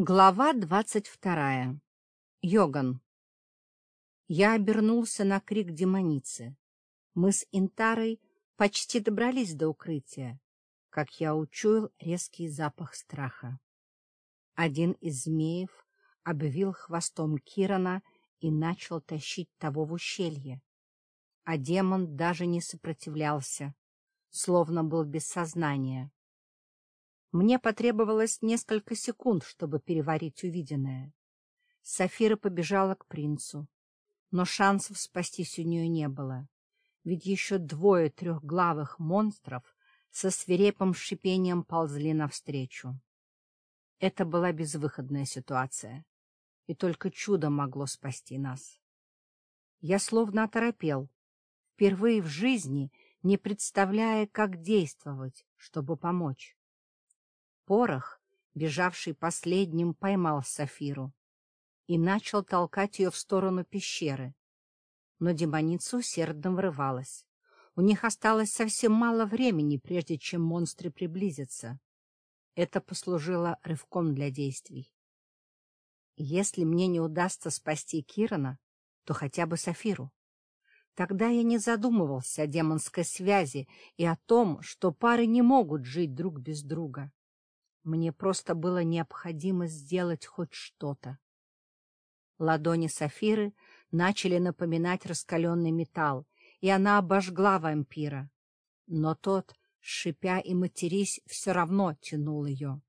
Глава двадцать вторая. Йоган. Я обернулся на крик демоницы. Мы с Интарой почти добрались до укрытия, как я учуял резкий запах страха. Один из змеев обвил хвостом Кирана и начал тащить того в ущелье. А демон даже не сопротивлялся, словно был без сознания. Мне потребовалось несколько секунд, чтобы переварить увиденное. Сафира побежала к принцу, но шансов спастись у нее не было, ведь еще двое трехглавых монстров со свирепым шипением ползли навстречу. Это была безвыходная ситуация, и только чудо могло спасти нас. Я словно оторопел, впервые в жизни не представляя, как действовать, чтобы помочь. Порох, бежавший последним, поймал Сафиру и начал толкать ее в сторону пещеры. Но демоница усердно врывалась. У них осталось совсем мало времени, прежде чем монстры приблизятся. Это послужило рывком для действий. Если мне не удастся спасти Кирана, то хотя бы Сафиру. Тогда я не задумывался о демонской связи и о том, что пары не могут жить друг без друга. Мне просто было необходимо сделать хоть что-то. Ладони Сафиры начали напоминать раскаленный металл, и она обожгла вампира. Но тот, шипя и матерись, все равно тянул ее.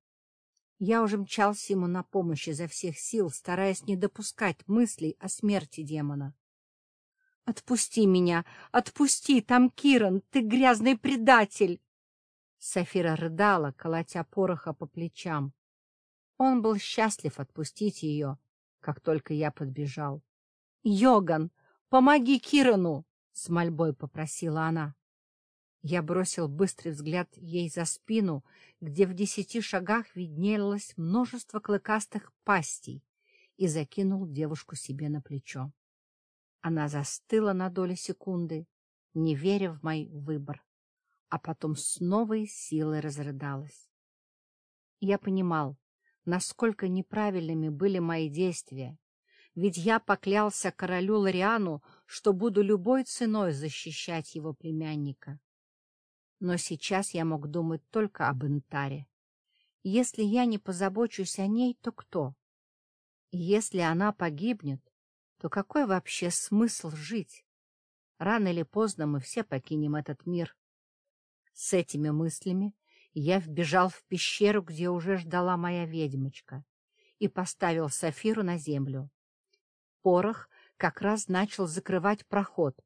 Я уже мчался ему на помощь изо всех сил, стараясь не допускать мыслей о смерти демона. — Отпусти меня! Отпусти! Там Киран! Ты грязный предатель! Сафира рыдала, колотя пороха по плечам. Он был счастлив отпустить ее, как только я подбежал. — Йоган, помоги Кирану! — с мольбой попросила она. Я бросил быстрый взгляд ей за спину, где в десяти шагах виднелось множество клыкастых пастей, и закинул девушку себе на плечо. Она застыла на долю секунды, не веря в мой выбор а потом с новой силой разрыдалась. Я понимал, насколько неправильными были мои действия, ведь я поклялся королю Лориану, что буду любой ценой защищать его племянника. Но сейчас я мог думать только об Интаре. Если я не позабочусь о ней, то кто? если она погибнет, то какой вообще смысл жить? Рано или поздно мы все покинем этот мир. С этими мыслями я вбежал в пещеру, где уже ждала моя ведьмочка, и поставил Сафиру на землю. Порох как раз начал закрывать проход.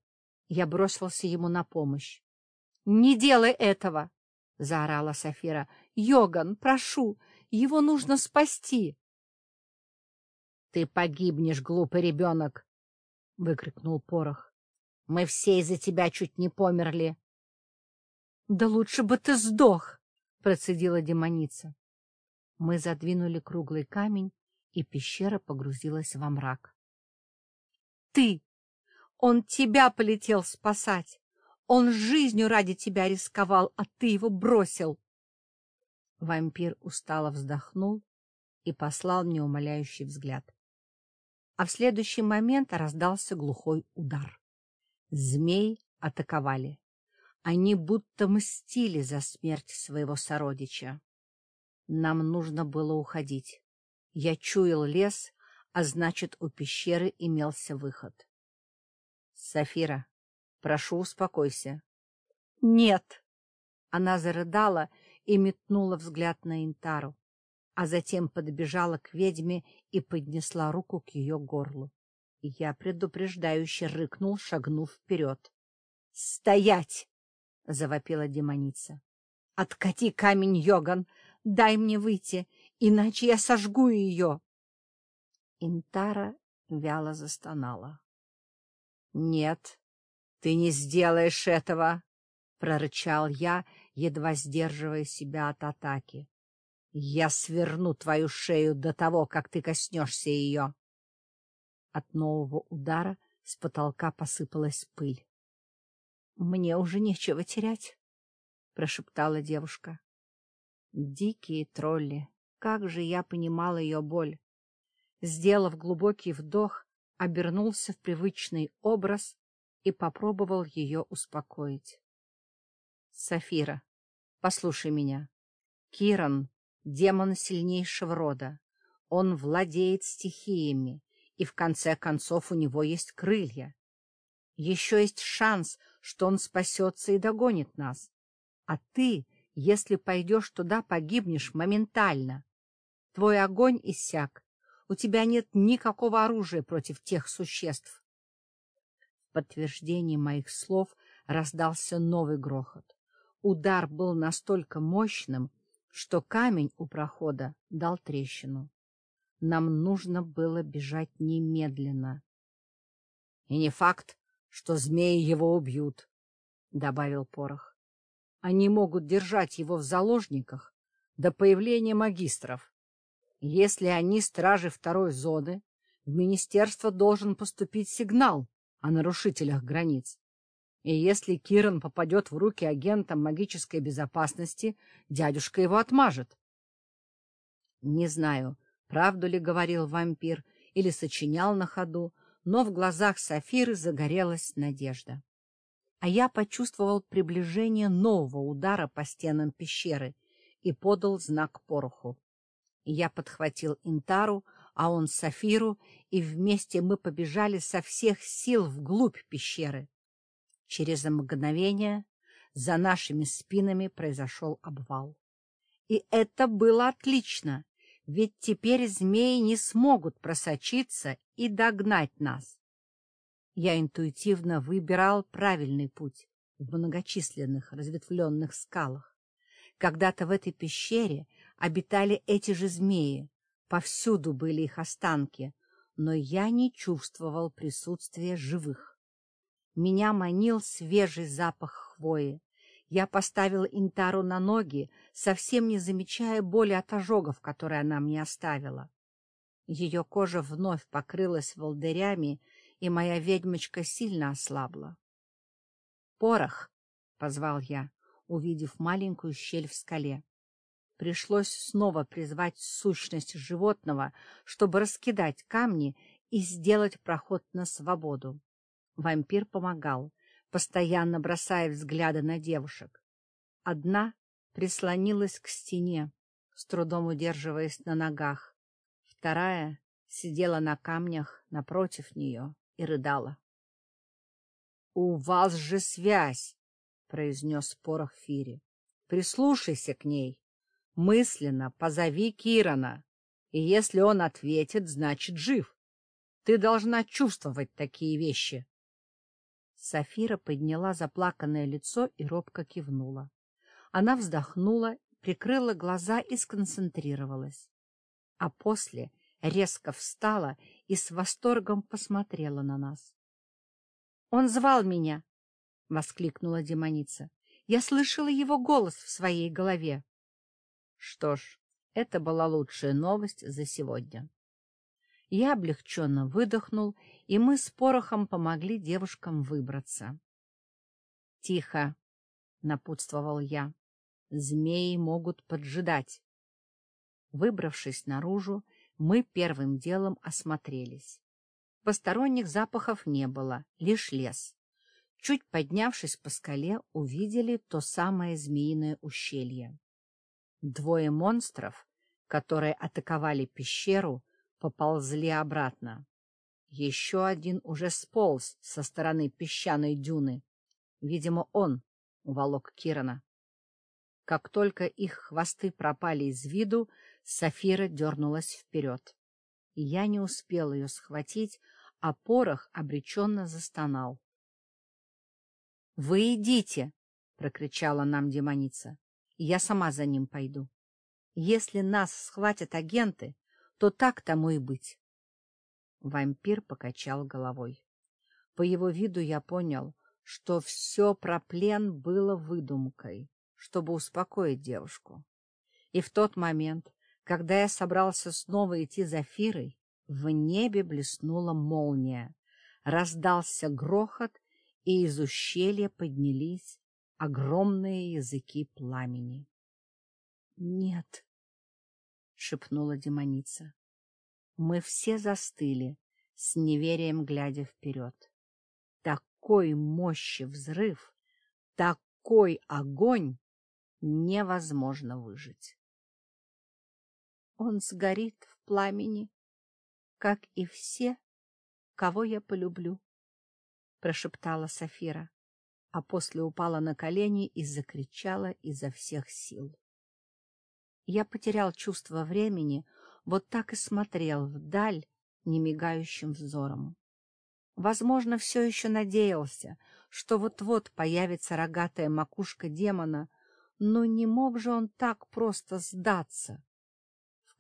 Я бросился ему на помощь. — Не делай этого! — заорала Сафира. — Йоган, прошу, его нужно спасти! — Ты погибнешь, глупый ребенок! — выкрикнул Порох. — Мы все из-за тебя чуть не померли. — Да лучше бы ты сдох! — процедила демоница. Мы задвинули круглый камень, и пещера погрузилась во мрак. — Ты! Он тебя полетел спасать! Он жизнью ради тебя рисковал, а ты его бросил! Вампир устало вздохнул и послал мне умоляющий взгляд. А в следующий момент раздался глухой удар. Змей атаковали. Они будто мстили за смерть своего сородича. Нам нужно было уходить. Я чуял лес, а значит, у пещеры имелся выход. — Сафира, прошу, успокойся. — Нет! Она зарыдала и метнула взгляд на Интару, а затем подбежала к ведьме и поднесла руку к ее горлу. Я предупреждающе рыкнул, шагнув вперед. — Стоять! — завопила демоница. — Откати камень, Йоган! Дай мне выйти, иначе я сожгу ее! Интара вяло застонала. — Нет, ты не сделаешь этого! — прорычал я, едва сдерживая себя от атаки. — Я сверну твою шею до того, как ты коснешься ее! От нового удара с потолка посыпалась пыль. — Мне уже нечего терять, — прошептала девушка. — Дикие тролли, как же я понимал ее боль! Сделав глубокий вдох, обернулся в привычный образ и попробовал ее успокоить. — Сафира, послушай меня. Киран — демон сильнейшего рода. Он владеет стихиями, и в конце концов у него есть крылья. Еще есть шанс, что он спасется и догонит нас. А ты, если пойдешь туда, погибнешь моментально. Твой огонь иссяк. У тебя нет никакого оружия против тех существ. В подтверждение моих слов раздался новый грохот. Удар был настолько мощным, что камень у прохода дал трещину. Нам нужно было бежать немедленно. — И не факт, что змеи его убьют, — добавил Порох. — Они могут держать его в заложниках до появления магистров. Если они стражи второй зоны, в министерство должен поступить сигнал о нарушителях границ. И если Киран попадет в руки агентам магической безопасности, дядюшка его отмажет. Не знаю, правду ли говорил вампир или сочинял на ходу, но в глазах Сафиры загорелась надежда. А я почувствовал приближение нового удара по стенам пещеры и подал знак пороху. Я подхватил Интару, а он Сафиру, и вместе мы побежали со всех сил вглубь пещеры. Через мгновение за нашими спинами произошел обвал. И это было отлично, ведь теперь змеи не смогут просочиться и догнать нас. Я интуитивно выбирал правильный путь в многочисленных разветвленных скалах. Когда-то в этой пещере обитали эти же змеи, повсюду были их останки, но я не чувствовал присутствия живых. Меня манил свежий запах хвои, я поставил Интару на ноги, совсем не замечая боли от ожогов, которые она мне оставила. Ее кожа вновь покрылась волдырями, и моя ведьмочка сильно ослабла. «Порох!» — позвал я, увидев маленькую щель в скале. Пришлось снова призвать сущность животного, чтобы раскидать камни и сделать проход на свободу. Вампир помогал — постоянно бросая взгляды на девушек. Одна прислонилась к стене, с трудом удерживаясь на ногах. Вторая сидела на камнях напротив нее и рыдала. — У вас же связь! — произнес порох Фири. — Прислушайся к ней. Мысленно позови Кирана, и если он ответит, значит жив. Ты должна чувствовать такие вещи. Сафира подняла заплаканное лицо и робко кивнула. Она вздохнула, прикрыла глаза и сконцентрировалась. А после резко встала и с восторгом посмотрела на нас. — Он звал меня! — воскликнула демоница. — Я слышала его голос в своей голове. Что ж, это была лучшая новость за сегодня. Я облегченно выдохнул, и мы с порохом помогли девушкам выбраться. — Тихо, — напутствовал я. — Змеи могут поджидать. Выбравшись наружу, мы первым делом осмотрелись. Посторонних запахов не было, лишь лес. Чуть поднявшись по скале, увидели то самое змеиное ущелье. Двое монстров, которые атаковали пещеру, поползли обратно. Еще один уже сполз со стороны песчаной дюны. Видимо, он уволок Кирана. Как только их хвосты пропали из виду, Сафира дернулась вперед. Я не успел ее схватить, а порох обреченно застонал. — Вы идите! — прокричала нам демоница. — Я сама за ним пойду. Если нас схватят агенты, то так тому и быть. Вампир покачал головой. По его виду я понял, что все про плен было выдумкой, чтобы успокоить девушку. И в тот момент, когда я собрался снова идти за Фирой, в небе блеснула молния, раздался грохот, и из ущелья поднялись огромные языки пламени. — Нет, шепнула демоница. Мы все застыли, с неверием глядя вперед. Такой мощи взрыв, такой огонь невозможно выжить. Он сгорит в пламени, как и все, кого я полюблю, — прошептала Сафира, а после упала на колени и закричала изо всех сил. Я потерял чувство времени, вот так и смотрел вдаль немигающим взором. Возможно, все еще надеялся, что вот-вот появится рогатая макушка демона, но не мог же он так просто сдаться.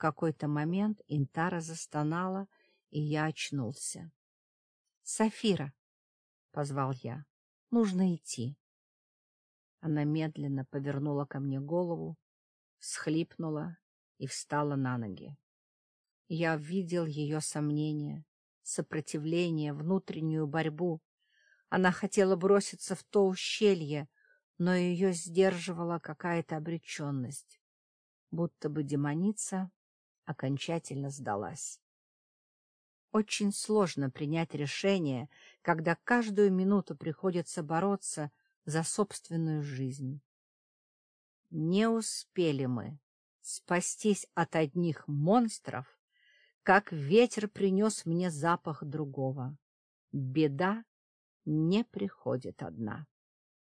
Какой-то момент Интара застонала, и я очнулся. — Сафира, — позвал я, — нужно идти. Она медленно повернула ко мне голову, всхлипнула и встала на ноги. Я видел ее сомнения, сопротивление, внутреннюю борьбу. Она хотела броситься в то ущелье, но ее сдерживала какая-то обреченность, будто бы демоница окончательно сдалась. Очень сложно принять решение, когда каждую минуту приходится бороться за собственную жизнь. Не успели мы спастись от одних монстров, как ветер принес мне запах другого. Беда не приходит одна.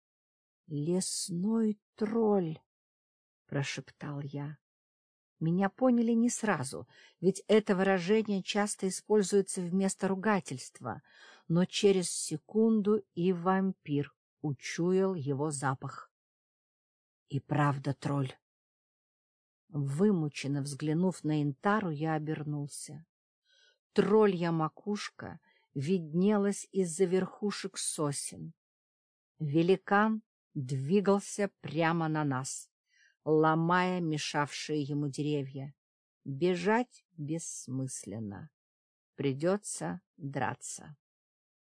— Лесной тролль! — прошептал я. Меня поняли не сразу, ведь это выражение часто используется вместо ругательства, но через секунду и вампир учуял его запах. И правда тролль. Вымученно взглянув на Интару, я обернулся. Троллья макушка виднелась из-за верхушек сосен. Великан двигался прямо на нас, ломая мешавшие ему деревья. Бежать бессмысленно. Придется драться.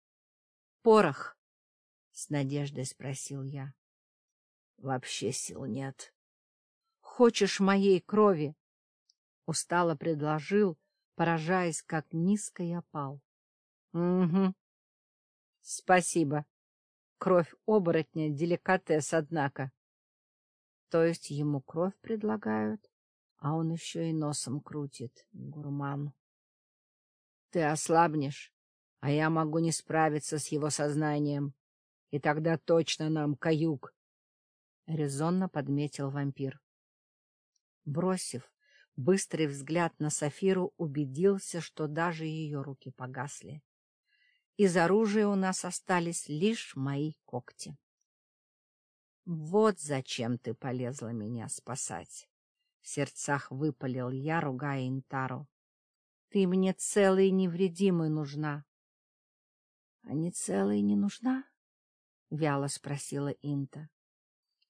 — Порох? — с надеждой спросил я. — Вообще сил нет, Хочешь моей крови? Устало предложил, поражаясь, как низко я пал. — Угу. — Спасибо. Кровь оборотня — деликатес, однако. То есть ему кровь предлагают, а он еще и носом крутит, гурман. Ты ослабнешь, а я могу не справиться с его сознанием, и тогда точно нам каюк, — резонно подметил вампир. Бросив быстрый взгляд на Сафиру, убедился, что даже ее руки погасли. Из оружия у нас остались лишь мои когти. «Вот зачем ты полезла меня спасать!» В сердцах выпалил я, ругая Интару. «Ты мне целой и невредимой нужна!» «А не целой не нужна?» — вяло спросила Инта.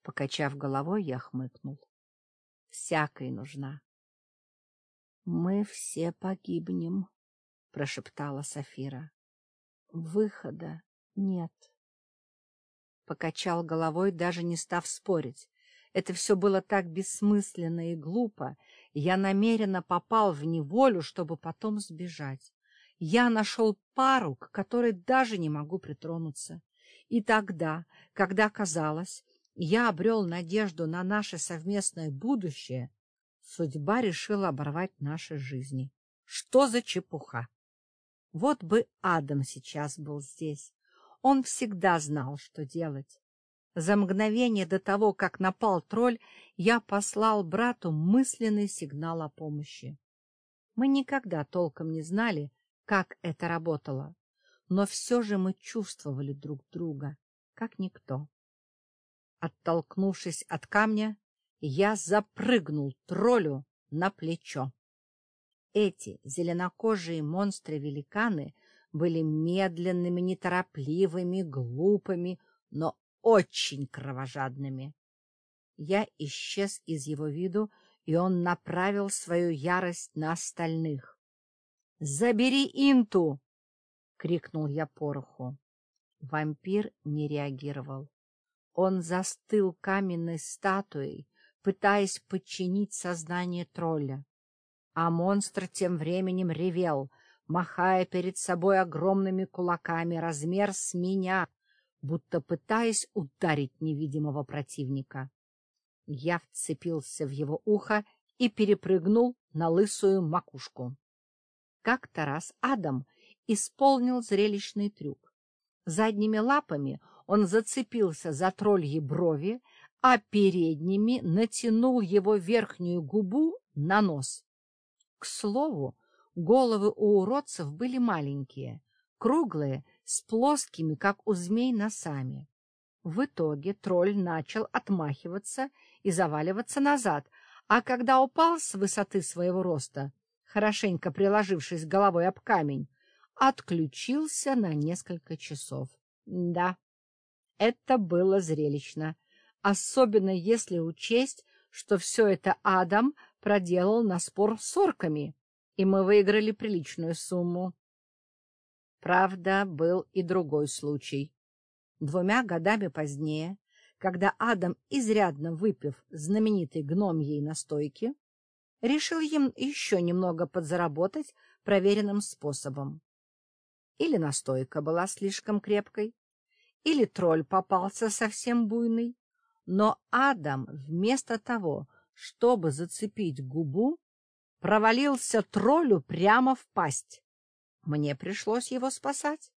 Покачав головой, я хмыкнул всякой нужна. — Мы все погибнем, — прошептала Сафира. — Выхода нет. Покачал головой, даже не став спорить. Это все было так бессмысленно и глупо. Я намеренно попал в неволю, чтобы потом сбежать. Я нашел пару, к которой даже не могу притронуться. И тогда, когда казалось, я обрел надежду на наше совместное будущее, судьба решила оборвать наши жизни. Что за чепуха? Вот бы Адам сейчас был здесь. Он всегда знал, что делать. За мгновение до того, как напал тролль, я послал брату мысленный сигнал о помощи. Мы никогда толком не знали, как это работало, но все же мы чувствовали друг друга, как никто. Оттолкнувшись от камня, я запрыгнул троллю на плечо. Эти зеленокожие монстры-великаны были медленными, неторопливыми, глупыми, но очень кровожадными. Я исчез из его виду, и он направил свою ярость на остальных. — Забери Инту! — крикнул я пороху. Вампир не реагировал. Он застыл каменной статуей, пытаясь подчинить сознание тролля. А монстр тем временем ревел, махая перед собой огромными кулаками размер с меня, будто пытаясь ударить невидимого противника. Я вцепился в его ухо и перепрыгнул на лысую макушку. Как-то раз Адам исполнил зрелищный трюк. Задними лапами он зацепился за тролльи брови, а передними натянул его верхнюю губу на нос. К слову, головы у уродцев были маленькие, круглые, с плоскими, как у змей, носами. В итоге тролль начал отмахиваться и заваливаться назад, а когда упал с высоты своего роста, хорошенько приложившись головой об камень, отключился на несколько часов. Да, это было зрелищно, особенно если учесть, что все это Адам проделал на спор с орками, и мы выиграли приличную сумму. Правда, был и другой случай. Двумя годами позднее, когда Адам, изрядно выпив знаменитой гномьей настойки, решил им еще немного подзаработать проверенным способом. Или настойка была слишком крепкой, или тролль попался совсем буйный, но Адам вместо того, чтобы зацепить губу, провалился троллю прямо в пасть. Мне пришлось его спасать.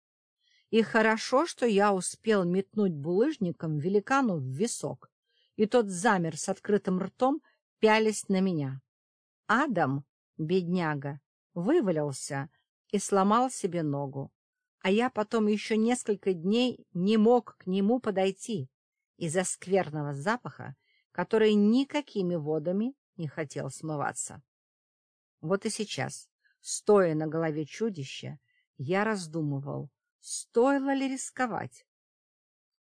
И хорошо, что я успел метнуть булыжником великану в висок, и тот замер с открытым ртом, пялясь на меня. Адам, бедняга, вывалился и сломал себе ногу, а я потом еще несколько дней не мог к нему подойти из-за скверного запаха, который никакими водами не хотел смываться. Вот и сейчас, стоя на голове чудища, я раздумывал, стоило ли рисковать.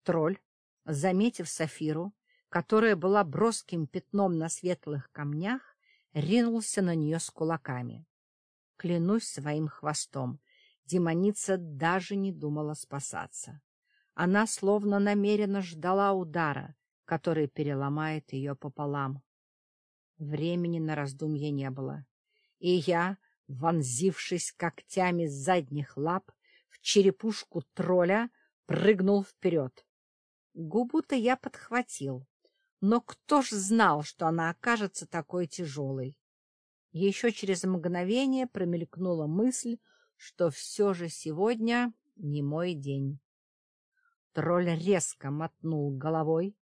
Тролль, заметив Сафиру, которая была броским пятном на светлых камнях, ринулся на нее с кулаками. Клянусь своим хвостом, демоница даже не думала спасаться. Она словно намеренно ждала удара, который переломает ее пополам. Времени на раздумье не было, и я, вонзившись когтями задних лап в черепушку тролля, прыгнул вперед. Губу-то я подхватил, но кто ж знал, что она окажется такой тяжелой? Еще через мгновение промелькнула мысль, что все же сегодня не мой день. Тролль резко мотнул головой,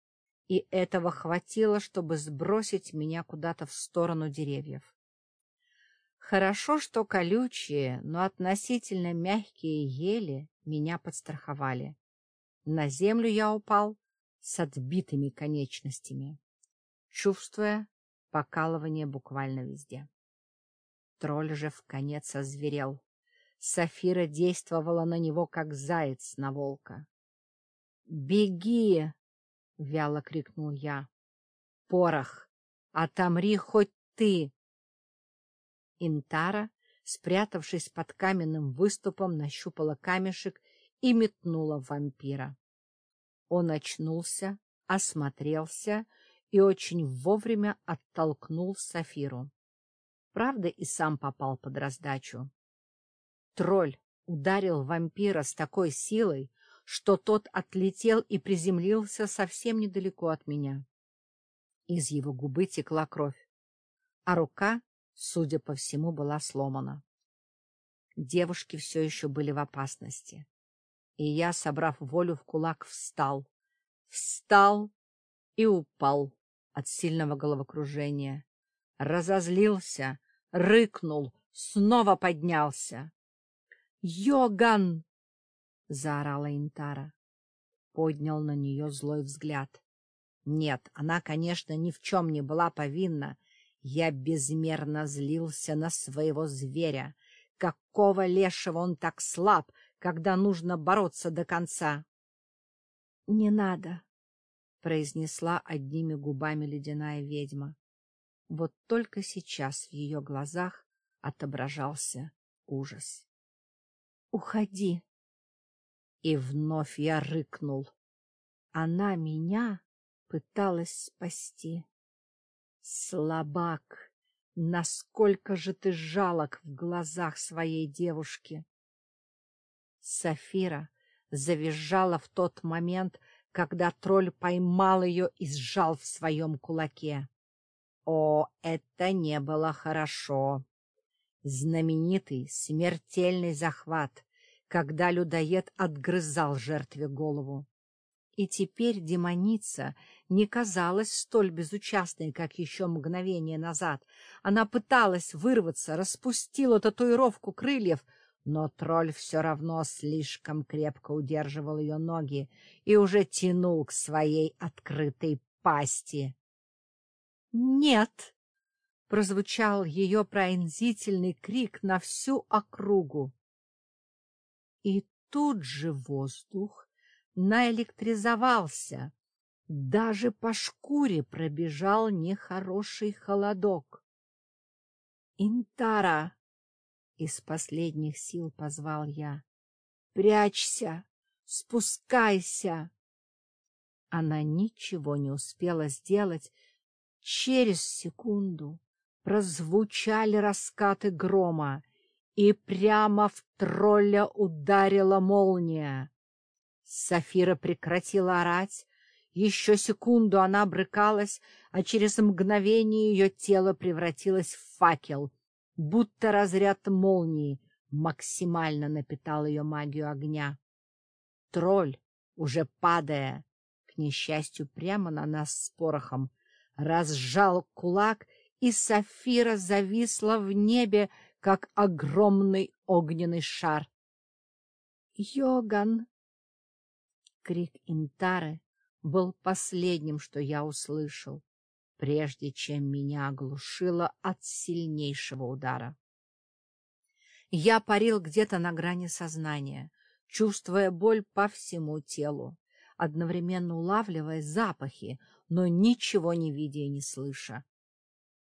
и этого хватило, чтобы сбросить меня куда-то в сторону деревьев. Хорошо, что колючие, но относительно мягкие ели меня подстраховали. На землю я упал с отбитыми конечностями, чувствуя покалывание буквально везде. Тролль же в конец озверел. Сафира действовала на него, как заяц на волка. «Беги!» — вяло крикнул я. «Порох! Отомри хоть ты!» Интара, спрятавшись под каменным выступом, нащупала камешек и метнула вампира. Он очнулся, осмотрелся и очень вовремя оттолкнул Сафиру. Правда, и сам попал под раздачу. Тролль ударил вампира с такой силой, что тот отлетел и приземлился совсем недалеко от меня. Из его губы текла кровь, а рука, судя по всему, была сломана. Девушки все еще были в опасности, и я, собрав волю в кулак, встал. Встал и упал от сильного головокружения. Разозлился, рыкнул, снова поднялся. «Йоган!» — заорала Интара. Поднял на нее злой взгляд. Нет, она, конечно, ни в чем не была повинна. Я безмерно злился на своего зверя. Какого лешего он так слаб, когда нужно бороться до конца? — Не надо, — произнесла одними губами ледяная ведьма. Вот только сейчас в ее глазах отображался ужас. — Уходи, и вновь я рыкнул. Она меня пыталась спасти. Слабак, Насколько же ты жалок в глазах своей девушки! Сафира завизжала в тот момент, когда тролль поймал ее и сжал в своем кулаке. О, это не было хорошо! Знаменитый смертельный захват, когда людоед отгрызал жертве голову. И теперь демоница не казалась столь безучастной, как еще мгновение назад. Она пыталась вырваться, распустила татуировку крыльев, но тролль все равно слишком крепко удерживал ее ноги и уже тянул к своей открытой пасти. «Нет!» — прозвучал ее пронзительный крик на всю округу. И тут же воздух наэлектризовался, даже по шкуре пробежал нехороший холодок. «Интара!» — из последних сил позвал я. «Прячься! Спускайся!» Она ничего не успела сделать. Через секунду прозвучали раскаты грома, и прямо в тролля ударила молния. Сафира прекратила орать. Еще секунду она брыкалась, а через мгновение ее тело превратилось в факел, будто разряд молнии максимально напитал ее магию огня. Тролль, уже падая, к несчастью, прямо на нас с порохом, разжал кулак, и Сафира зависла в небе, как огромный огненный шар. «Йоган!» Крик Интары был последним, что я услышал, прежде чем меня оглушило от сильнейшего удара. Я парил где-то на грани сознания, чувствуя боль по всему телу, одновременно улавливая запахи, но ничего не видя и не слыша.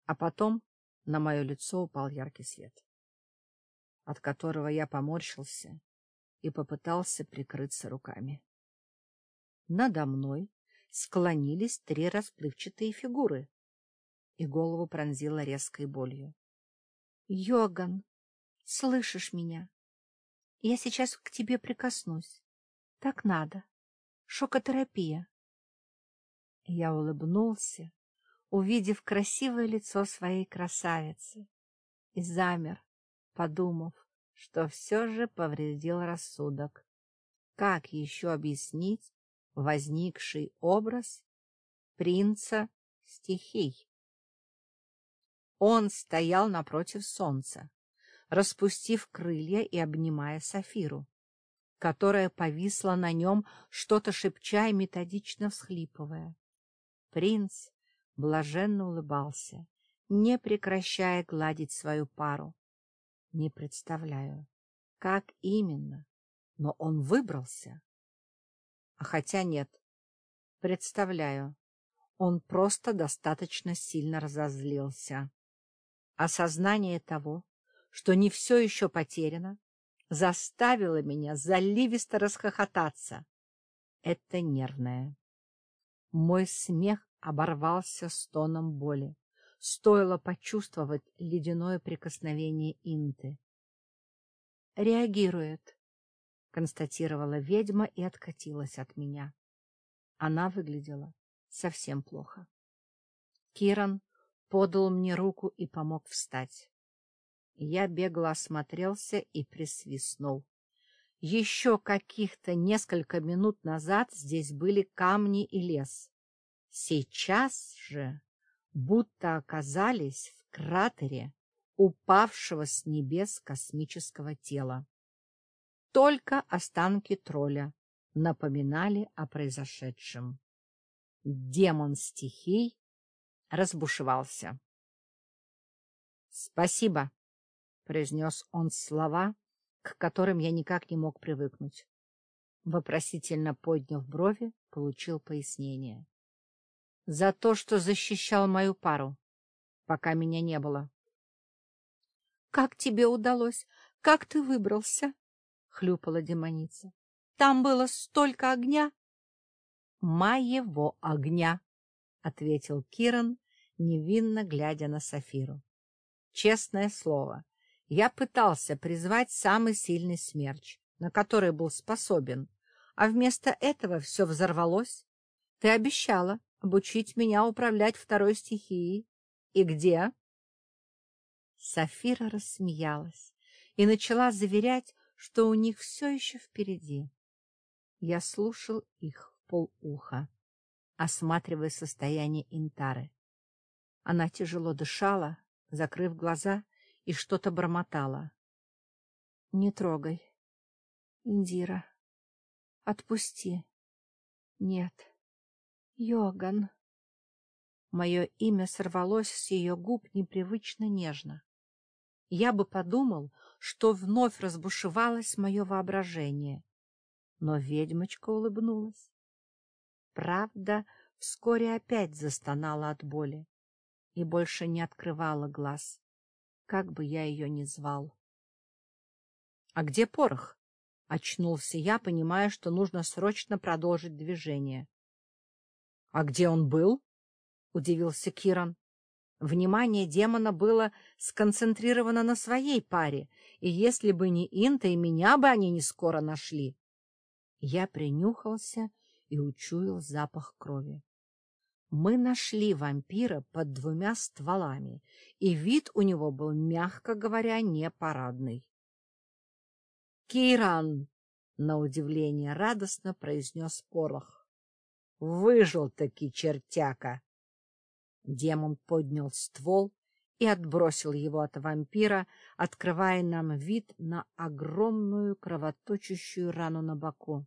А потом на мое лицо упал яркий свет, от которого я поморщился и попытался прикрыться руками. Надо мной склонились три расплывчатые фигуры, и голову пронзила резкой болью. — Йоган, слышишь меня? Я сейчас к тебе прикоснусь. Так надо. Шокотерапия. Я улыбнулся, увидев красивое лицо своей красавицы, и замер, подумав, что все же повредил рассудок. Как еще объяснить возникший образ принца стихий? Он стоял напротив солнца, распустив крылья и обнимая Сафиру которая повисла на нем, что-то шепча и методично всхлипывая. Принц блаженно улыбался, не прекращая гладить свою пару. Не представляю, как именно, но он выбрался. А хотя нет, представляю, он просто достаточно сильно разозлился. Осознание того, что не все еще потеряно, заставило меня заливисто расхохотаться. Это нервное. Мой смех оборвался стоном боли. Стоило почувствовать ледяное прикосновение Инты. «Реагирует», — констатировала ведьма и откатилась от меня. Она выглядела совсем плохо. Киран подал мне руку и помог встать. Я бегло осмотрелся и присвистнул. Еще каких-то несколько минут назад здесь были камни и лес. Сейчас же будто оказались в кратере упавшего с небес космического тела. Только останки тролля напоминали о произошедшем. Демон стихий разбушевался. — Спасибо, — произнес он слова, к которым я никак не мог привыкнуть. Вопросительно подняв брови, получил пояснение. — За то, что защищал мою пару, пока меня не было. — Как тебе удалось? Как ты выбрался? — хлюпала демоница. — Там было столько огня. — Моего огня, — ответил Киран, невинно глядя на Сафиру. Честное слово, я пытался призвать самый сильный смерч, на который был способен, а вместо этого все взорвалось. Ты обещала обучить меня управлять второй стихией. И где? Сафира рассмеялась и начала заверять, что у них все еще впереди. Я слушал их в полуха, осматривая состояние Интары. Она тяжело дышала, закрыв глаза, и что-то бормотала. — Не трогай. Индира. Отпусти. Нет. Йоган. Мое имя сорвалось с ее губ непривычно нежно. Я бы подумал, что вновь разбушевалось мое воображение. Но ведьмочка улыбнулась. Правда, вскоре опять застонала от боли и больше не открывала глаз, как бы я ее ни звал. — А где порох? — очнулся я, понимая, что нужно срочно продолжить движение. — А где он был? — удивился Киран. Внимание демона было сконцентрировано на своей паре, и если бы не Инта, и меня бы они не скоро нашли. Я принюхался и учуял запах крови. Мы нашли вампира под двумя стволами, и вид у него был, мягко говоря, не парадный. «Киран!» — на удивление радостно произнес Порох. «Выжил-таки чертяка!» Демон поднял ствол и отбросил его от вампира, открывая нам вид на огромную кровоточащую рану на боку.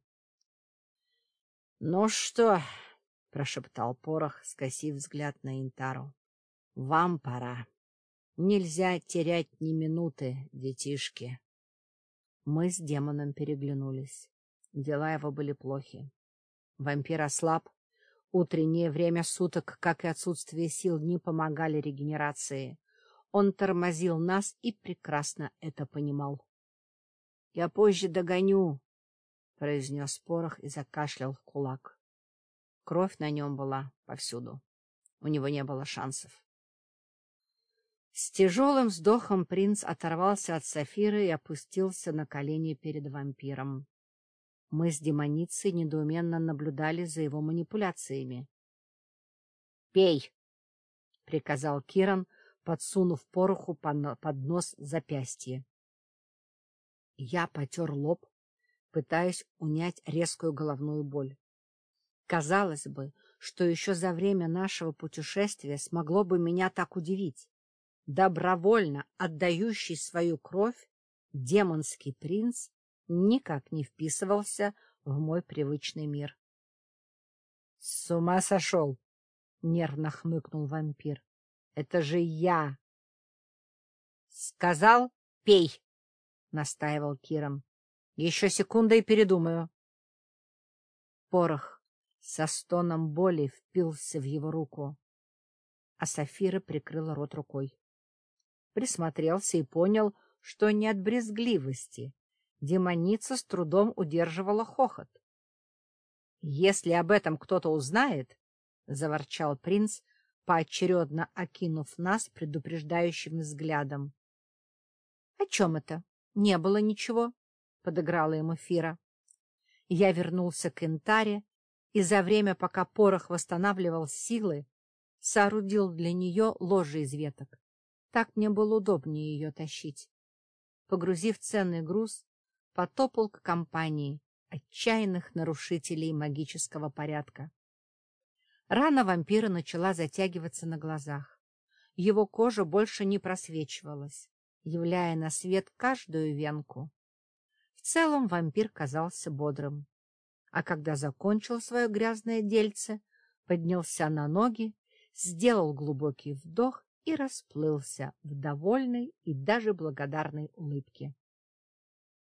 — Ну что, — прошептал Порох, скосив взгляд на Интару. — Вам пора. Нельзя терять ни минуты, детишки. Мы с демоном переглянулись. Дела его были плохи. Вампир ослаб. Утреннее время суток, как и отсутствие сил, не помогали регенерации. Он тормозил нас и прекрасно это понимал. — Я позже догоню, — произнес Порох и закашлял в кулак. Кровь на нем была повсюду. У него не было шансов. С тяжелым вздохом принц оторвался от Сафиры и опустился на колени перед вампиром. Мы с демоницей недоуменно наблюдали за его манипуляциями. — Пей! — приказал Киран, подсунув пороху под нос запястье. Я потер лоб, пытаясь унять резкую головную боль. Казалось бы, что еще за время нашего путешествия смогло бы меня так удивить. Добровольно отдающий свою кровь, демонский принц никак не вписывался в мой привычный мир. — С ума сошел! — нервно хмыкнул вампир. — Это же я! — Сказал — пей! — настаивал Киром. — Еще секунда и передумаю. Порох со стоном боли впился в его руку, а Сафира прикрыла рот рукой. Присмотрелся и понял, что не от брезгливости. Демоница с трудом удерживала хохот. — Если об этом кто-то узнает, — заворчал принц, поочередно окинув нас предупреждающим взглядом. — О чем это? Не было ничего, — подыграла ему Фира. Я вернулся к Интаре и за время, пока порох восстанавливал силы, соорудил для нее ложе из веток. Так мне было удобнее ее тащить. Погрузив ценный груз, потопал к компании отчаянных нарушителей магического порядка. Рана вампира начала затягиваться на глазах. Его кожа больше не просвечивалась, являя на свет каждую венку. В целом вампир казался бодрым а когда закончил свое грязное дельце, поднялся на ноги, сделал глубокий вдох и расплылся в довольной и даже благодарной улыбке. —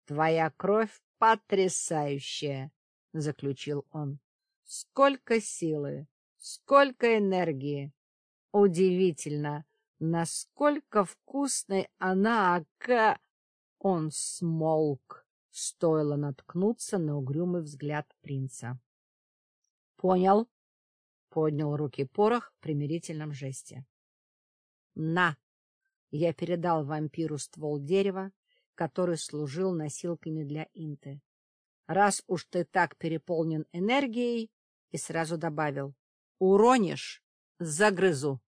Твоя кровь потрясающая! — заключил он. — Сколько силы, сколько энергии! Удивительно, насколько вкусной она, ока... Он смолк стоило наткнуться на угрюмый взгляд принца. — Понял, — поднял руки порох в примирительном жесте. — На! Я передал вампиру ствол дерева, который служил носилками для Инты. Раз уж ты так переполнен энергией, и сразу добавил, уронишь — загрызу.